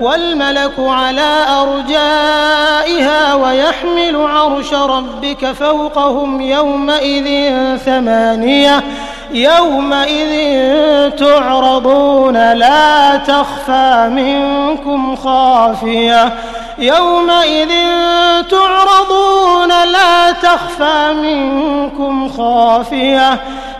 والملك على أرجائها ويحمل عرش ربك فوقهم يومئذ ثمانية يومئذ تعرضون لا تخفى منكم خافية يومئذ تعرضون لا تخفى منكم خافية